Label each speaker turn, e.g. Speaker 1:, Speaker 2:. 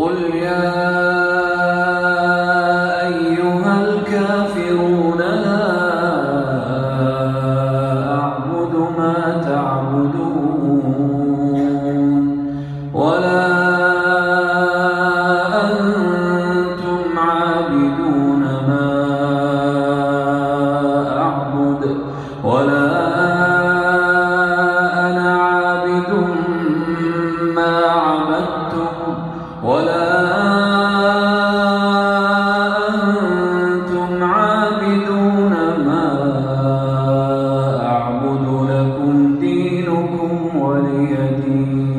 Speaker 1: قل يا أيها الكافرون لا أعبد ما تعبدون ولا أنتم عابدون ما أعبد ولا ولا أنتم عابدون ما أعبد لكم دينكم وليدين